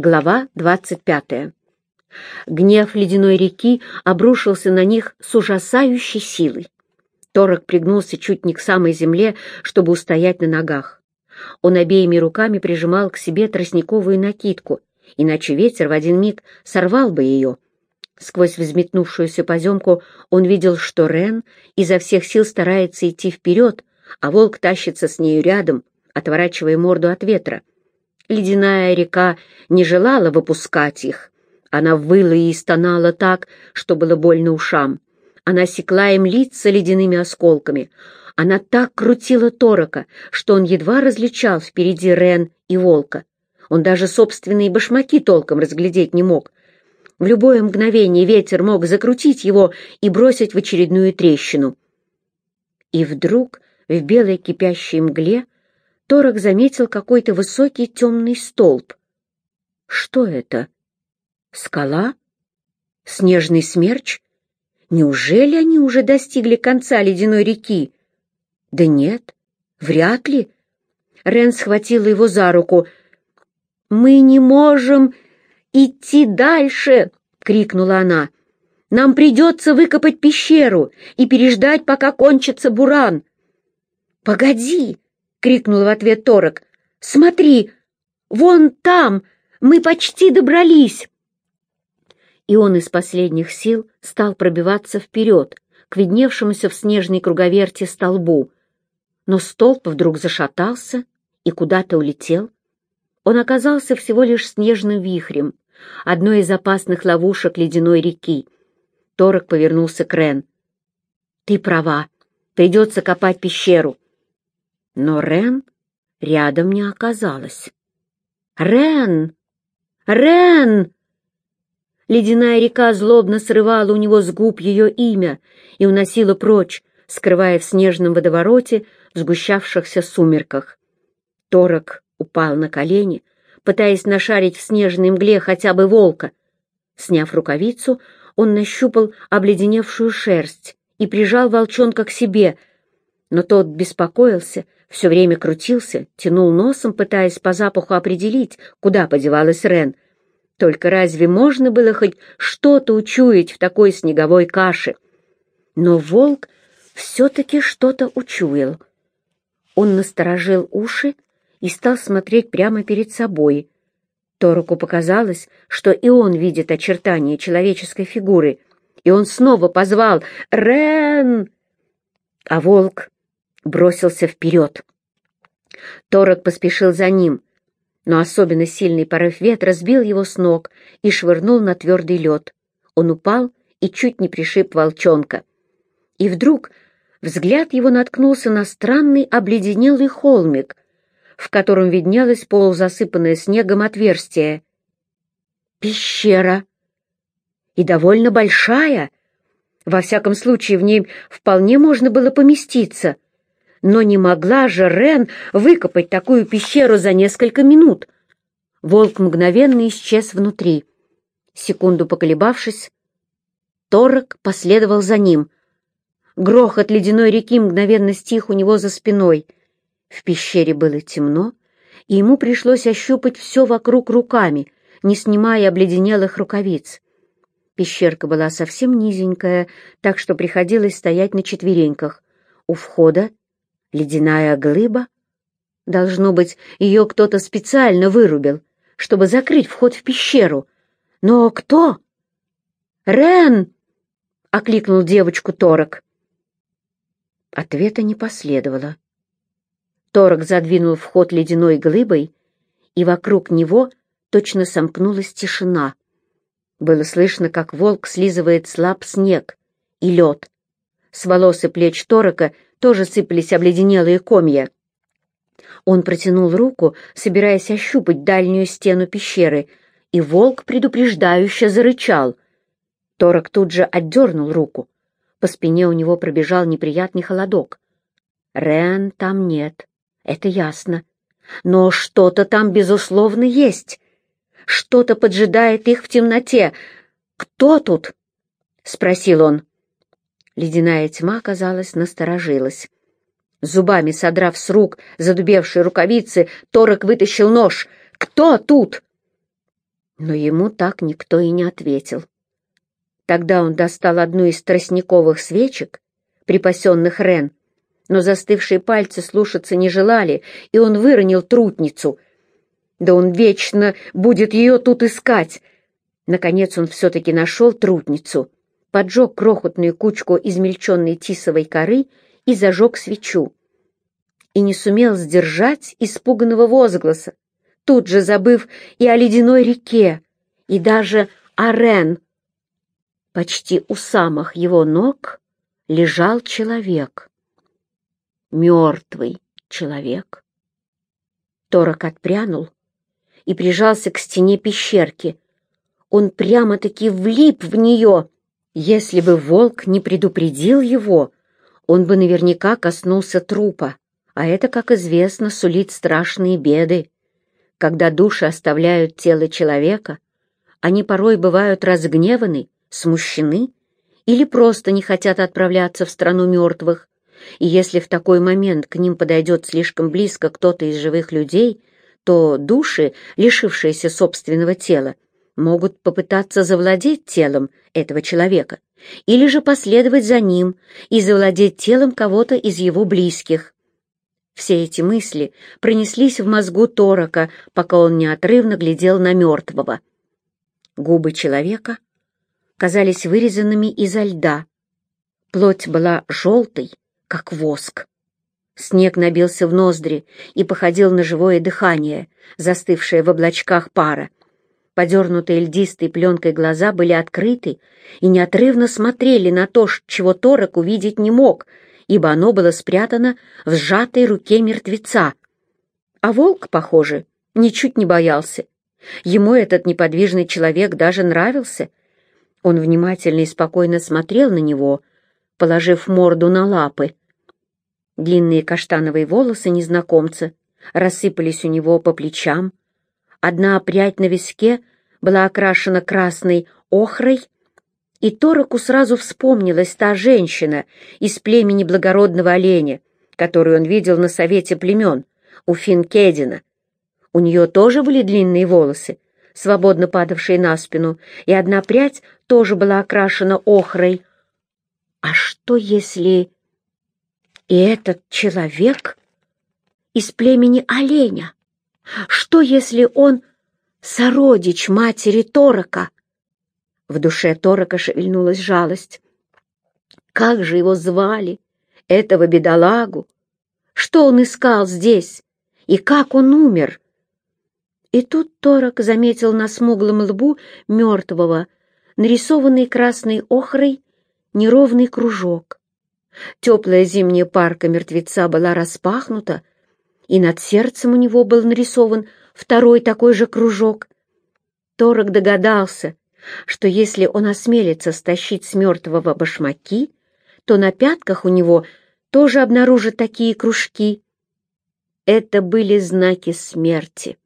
Глава 25. Гнев ледяной реки обрушился на них с ужасающей силой. Торок пригнулся чуть не к самой земле, чтобы устоять на ногах. Он обеими руками прижимал к себе тростниковую накидку, иначе ветер в один миг сорвал бы ее. Сквозь взметнувшуюся поземку он видел, что Рен изо всех сил старается идти вперед, а волк тащится с нею рядом, отворачивая морду от ветра. Ледяная река не желала выпускать их. Она выла и стонала так, что было больно ушам. Она секла им лица ледяными осколками. Она так крутила Торока, что он едва различал впереди Рен и Волка. Он даже собственные башмаки толком разглядеть не мог. В любое мгновение ветер мог закрутить его и бросить в очередную трещину. И вдруг в белой кипящей мгле Торок заметил какой-то высокий темный столб. Что это? Скала? Снежный смерч? Неужели они уже достигли конца ледяной реки? Да нет, вряд ли. Рен схватила его за руку. «Мы не можем идти дальше!» — крикнула она. «Нам придется выкопать пещеру и переждать, пока кончится буран». «Погоди!» — крикнул в ответ Торок. «Смотри! Вон там! Мы почти добрались!» И он из последних сил стал пробиваться вперед, к видневшемуся в снежной круговерте столбу. Но столб вдруг зашатался и куда-то улетел. Он оказался всего лишь снежным вихрем, одной из опасных ловушек ледяной реки. Торок повернулся к Рен. «Ты права, придется копать пещеру. Но Рен рядом не оказалась. «Рен! Рен!» Ледяная река злобно срывала у него с губ ее имя и уносила прочь, скрывая в снежном водовороте в сгущавшихся сумерках. Торок упал на колени, пытаясь нашарить в снежной мгле хотя бы волка. Сняв рукавицу, он нащупал обледеневшую шерсть и прижал волчонка к себе, но тот беспокоился — все время крутился, тянул носом, пытаясь по запаху определить, куда подевалась Рен. Только разве можно было хоть что-то учуять в такой снеговой каше? Но волк все-таки что-то учуял. Он насторожил уши и стал смотреть прямо перед собой. Тороку показалось, что и он видит очертания человеческой фигуры, и он снова позвал «Рен!» А волк бросился вперед. Торок поспешил за ним, но особенно сильный порыв ветра сбил его с ног и швырнул на твердый лед. Он упал и чуть не пришиб волчонка. И вдруг взгляд его наткнулся на странный обледенелый холмик, в котором виднелось полузасыпанное снегом отверстие. Пещера! И довольно большая! Во всяком случае, в ней вполне можно было поместиться — но не могла же Рен выкопать такую пещеру за несколько минут. Волк мгновенно исчез внутри. Секунду поколебавшись, Торок последовал за ним. Грохот ледяной реки мгновенно стих у него за спиной. В пещере было темно, и ему пришлось ощупать все вокруг руками, не снимая обледенелых рукавиц. Пещерка была совсем низенькая, так что приходилось стоять на четвереньках. У входа Ледяная глыба? Должно быть, ее кто-то специально вырубил, чтобы закрыть вход в пещеру. Но кто? «Рен!» — окликнул девочку Торок. Ответа не последовало. Торок задвинул вход ледяной глыбой, и вокруг него точно сомкнулась тишина. Было слышно, как волк слизывает слаб снег и лед. С волос и плеч Торока тоже сыпались обледенелые комья. Он протянул руку, собираясь ощупать дальнюю стену пещеры, и волк предупреждающе зарычал. Торок тут же отдернул руку. По спине у него пробежал неприятный холодок. Рен там нет, это ясно. Но что-то там, безусловно, есть. Что-то поджидает их в темноте. «Кто тут?» — спросил он. Ледяная тьма, казалось, насторожилась. Зубами содрав с рук задубевшие рукавицы, Торок вытащил нож. «Кто тут?» Но ему так никто и не ответил. Тогда он достал одну из тростниковых свечек, припасенных Рен, но застывшие пальцы слушаться не желали, и он выронил трутницу. Да он вечно будет ее тут искать. Наконец он все-таки нашел трутницу, поджег крохотную кучку измельченной тисовой коры и зажег свечу. И не сумел сдержать испуганного возгласа, тут же забыв и о ледяной реке, и даже о Рен. Почти у самых его ног лежал человек. Мертвый человек. Торок отпрянул и прижался к стене пещерки. Он прямо-таки влип в нее. Если бы волк не предупредил его, он бы наверняка коснулся трупа, а это, как известно, сулит страшные беды. Когда души оставляют тело человека, они порой бывают разгневаны, смущены или просто не хотят отправляться в страну мертвых. И если в такой момент к ним подойдет слишком близко кто-то из живых людей, то души, лишившиеся собственного тела, могут попытаться завладеть телом этого человека или же последовать за ним и завладеть телом кого-то из его близких. Все эти мысли пронеслись в мозгу Торока, пока он неотрывно глядел на мертвого. Губы человека казались вырезанными изо льда. Плоть была желтой, как воск. Снег набился в ноздри и походил на живое дыхание, застывшее в облачках пара. Подернутые льдистой пленкой глаза были открыты и неотрывно смотрели на то, чего Торок увидеть не мог, ибо оно было спрятано в сжатой руке мертвеца. А волк, похоже, ничуть не боялся. Ему этот неподвижный человек даже нравился, он внимательно и спокойно смотрел на него, положив морду на лапы. Длинные каштановые волосы незнакомца рассыпались у него по плечам. Одна прядь на виске была окрашена красной охрой, и Тороку сразу вспомнилась та женщина из племени благородного оленя, которую он видел на совете племен у Финкедина. У нее тоже были длинные волосы, свободно падавшей на спину, и одна прядь тоже была окрашена охрой. А что если и этот человек из племени оленя? Что если он сородич матери Торока? В душе Торока шевельнулась жалость. Как же его звали, этого бедолагу? Что он искал здесь? И как он умер? И тут Торок заметил на смуглом лбу мертвого, нарисованный красной охрой, неровный кружок. Теплая зимняя парка мертвеца была распахнута, и над сердцем у него был нарисован второй такой же кружок. Торок догадался, что если он осмелится стащить с мертвого башмаки, то на пятках у него тоже обнаружат такие кружки. Это были знаки смерти.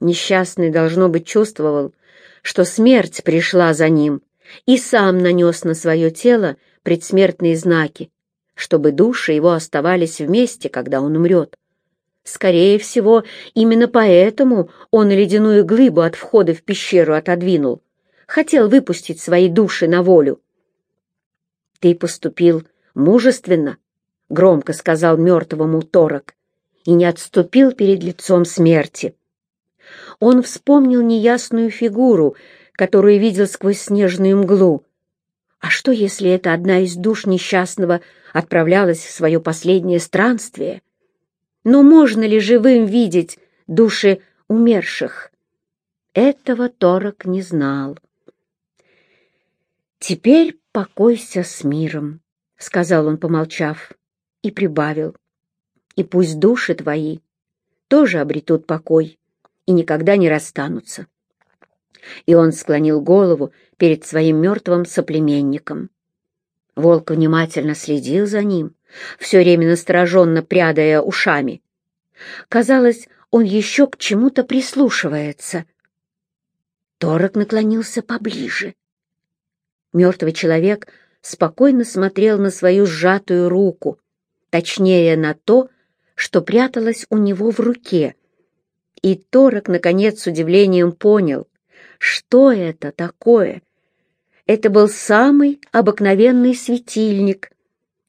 Несчастный, должно быть, чувствовал, что смерть пришла за ним, и сам нанес на свое тело предсмертные знаки, чтобы души его оставались вместе, когда он умрет. Скорее всего, именно поэтому он ледяную глыбу от входа в пещеру отодвинул, хотел выпустить свои души на волю. «Ты поступил мужественно», — громко сказал мертвому Торок, и не отступил перед лицом смерти. Он вспомнил неясную фигуру, которую видел сквозь снежную мглу. А что, если это одна из душ несчастного отправлялась в свое последнее странствие? Но можно ли живым видеть души умерших? Этого Торок не знал. «Теперь покойся с миром», — сказал он, помолчав, и прибавил. «И пусть души твои тоже обретут покой и никогда не расстанутся. И он склонил голову перед своим мертвым соплеменником. Волк внимательно следил за ним, все время настороженно прядая ушами. Казалось, он еще к чему-то прислушивается. Торок наклонился поближе. Мертвый человек спокойно смотрел на свою сжатую руку, точнее на то, что пряталось у него в руке — и Торок, наконец, с удивлением понял, что это такое. Это был самый обыкновенный светильник,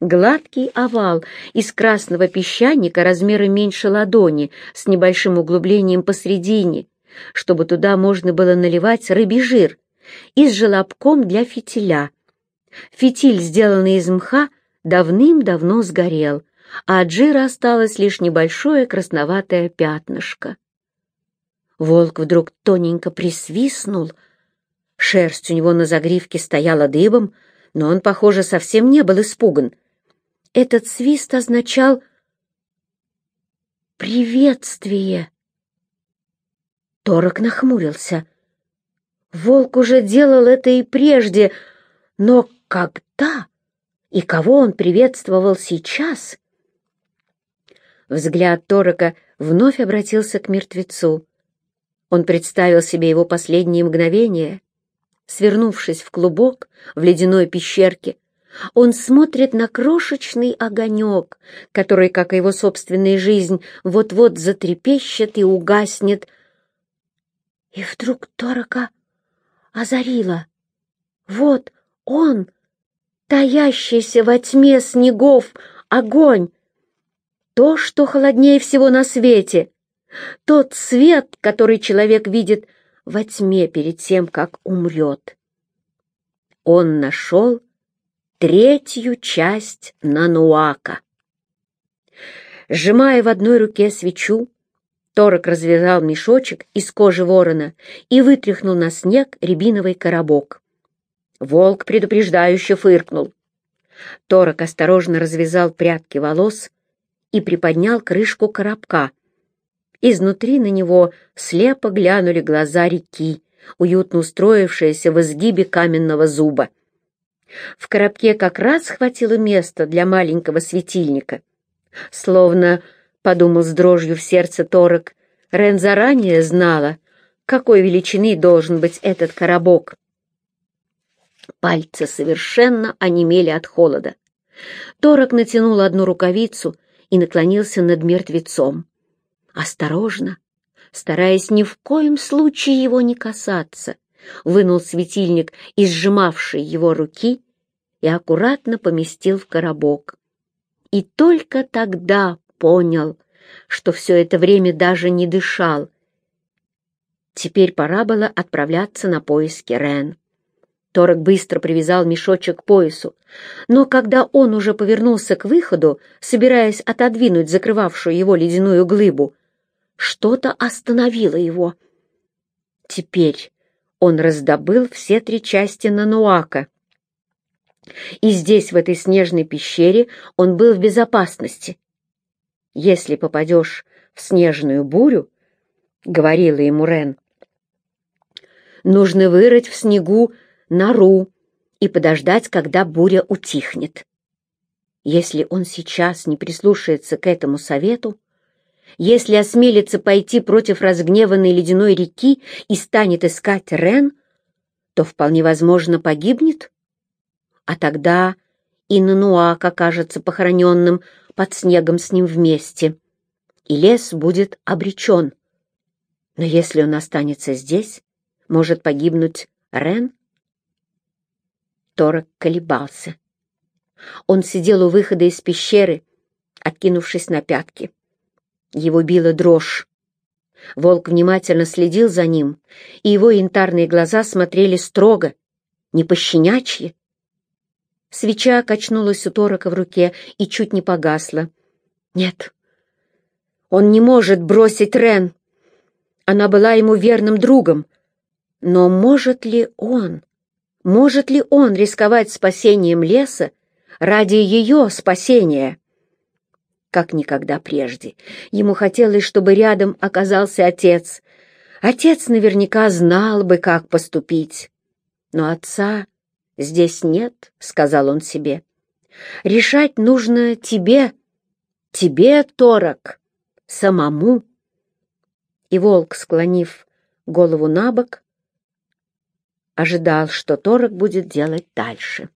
гладкий овал из красного песчаника размера меньше ладони с небольшим углублением посредине, чтобы туда можно было наливать рыбий жир, и с желобком для фитиля. Фитиль, сделанный из мха, давным-давно сгорел, а от жира осталось лишь небольшое красноватое пятнышко. Волк вдруг тоненько присвистнул. Шерсть у него на загривке стояла дыбом, но он, похоже, совсем не был испуган. Этот свист означал «приветствие». Торок нахмурился. Волк уже делал это и прежде, но когда и кого он приветствовал сейчас? Взгляд Торока вновь обратился к мертвецу. Он представил себе его последние мгновения. Свернувшись в клубок в ледяной пещерке, он смотрит на крошечный огонек, который, как и его собственная жизнь, вот-вот затрепещет и угаснет. И вдруг Торока озарила. Вот он, таящийся во тьме снегов, огонь, то, что холоднее всего на свете, тот свет, который человек видит во тьме перед тем, как умрет. Он нашел третью часть Нануака. Сжимая в одной руке свечу, Торок развязал мешочек из кожи ворона и вытряхнул на снег рябиновый коробок. Волк предупреждающе фыркнул. Торок осторожно развязал прядки волос и приподнял крышку коробка. Изнутри на него слепо глянули глаза реки, уютно устроившиеся в изгибе каменного зуба. В коробке как раз хватило места для маленького светильника. Словно, — подумал с дрожью в сердце Торок, — Рен заранее знала, какой величины должен быть этот коробок. Пальцы совершенно онемели от холода. Торок натянул одну рукавицу и наклонился над мертвецом. Осторожно, стараясь ни в коем случае его не касаться, вынул светильник из сжимавшей его руки и аккуратно поместил в коробок. И только тогда понял, что все это время даже не дышал. Теперь пора было отправляться на поиски Рен. Торок быстро привязал мешочек к поясу, но когда он уже повернулся к выходу, собираясь отодвинуть закрывавшую его ледяную глыбу, что-то остановило его. Теперь он раздобыл все три части Нануака. И здесь, в этой снежной пещере, он был в безопасности. «Если попадешь в снежную бурю, — говорила ему Рен, — нужно вырыть в снегу нору и подождать, когда буря утихнет. Если он сейчас не прислушается к этому совету, если осмелится пойти против разгневанной ледяной реки и станет искать Рен, то вполне возможно погибнет. А тогда и Нануак окажется похороненным под снегом с ним вместе, и лес будет обречен. Но если он останется здесь, может погибнуть Рен Торок колебался. Он сидел у выхода из пещеры, откинувшись на пятки. Его била дрожь. Волк внимательно следил за ним, и его янтарные глаза смотрели строго, не пощенячьи. Свеча качнулась у Торока в руке и чуть не погасла. Нет, он не может бросить Рен. Она была ему верным другом. Но может ли он? Может ли он рисковать спасением леса ради ее спасения? Как никогда прежде. Ему хотелось, чтобы рядом оказался отец. Отец наверняка знал бы, как поступить. Но отца здесь нет, — сказал он себе. Решать нужно тебе, тебе, Торок, самому. И волк, склонив голову на бок, ожидал, что Торок будет делать дальше.